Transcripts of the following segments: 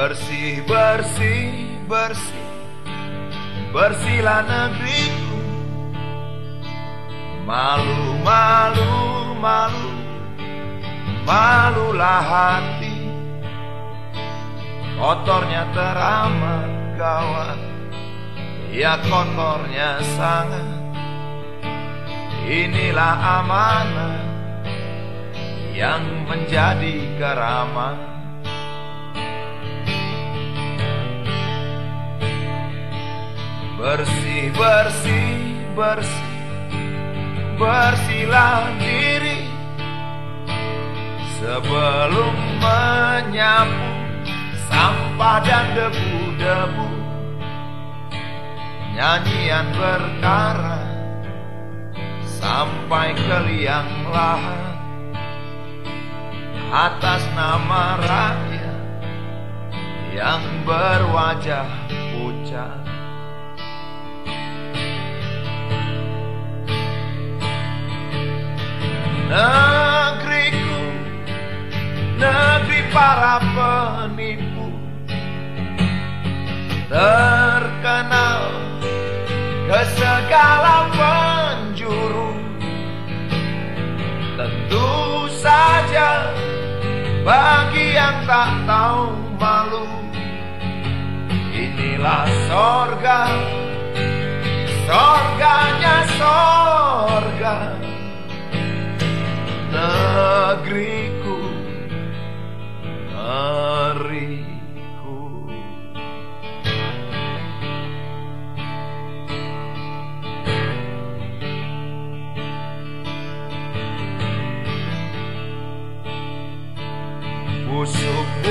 Bersih, bersih, bersih. Bersihlah negeriku. Malu, malu, malu. Malulah hati. Kotornya teramat gawat. Ya kotornya sangat. Inilah amanah Yang menjadi keramat Bersih, bersih, bersih. Bersihlah diri Sebelum menyapu Sampah dan debu-debu. Nyanyian berkara Sampai ke liang lahat. Atas nama rakyat Yang berwajah pucat para penipu. Terkenal Ke segala penjuru. Tentu saja Bagi yang tak tahu malu. Inilah sorga. Sorganya sorga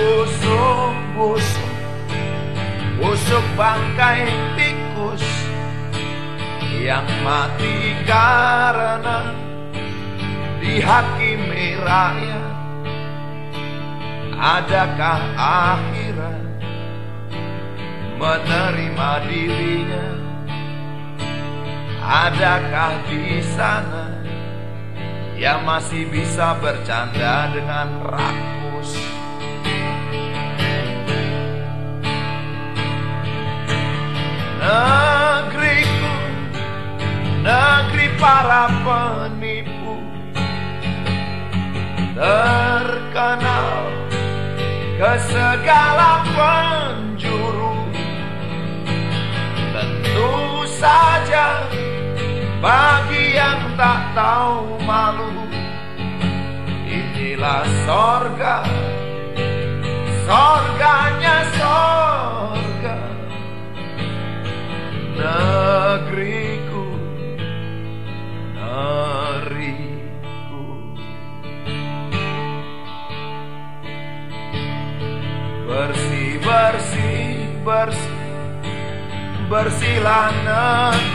busuk busuk busuk bangkai tikus yang mati karena dihakimi rakyat Adakah akhirat menerima dirinya? Adakah di sana yang masih bisa bercanda dengan rakus para penipu. Terkenal ke segala penjuru. Tentu saja bagi yang tak tahu malu inilah sorga Bersih, bersih, bersih. Bersihlah negeri